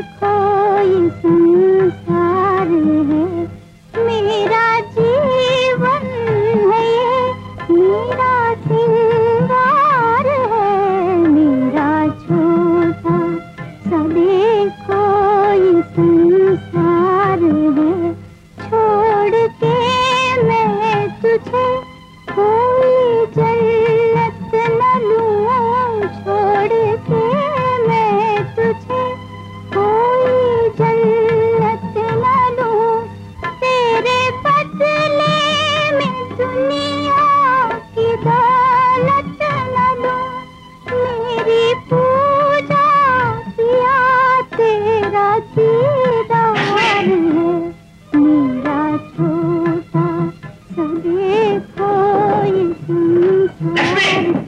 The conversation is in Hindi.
कोई संसार है। मेरा जीवन है, मेरा सिंगार है, मेरा छोटा। सदे कोई संसार है। छोड़ के मैं तुझे Thank you.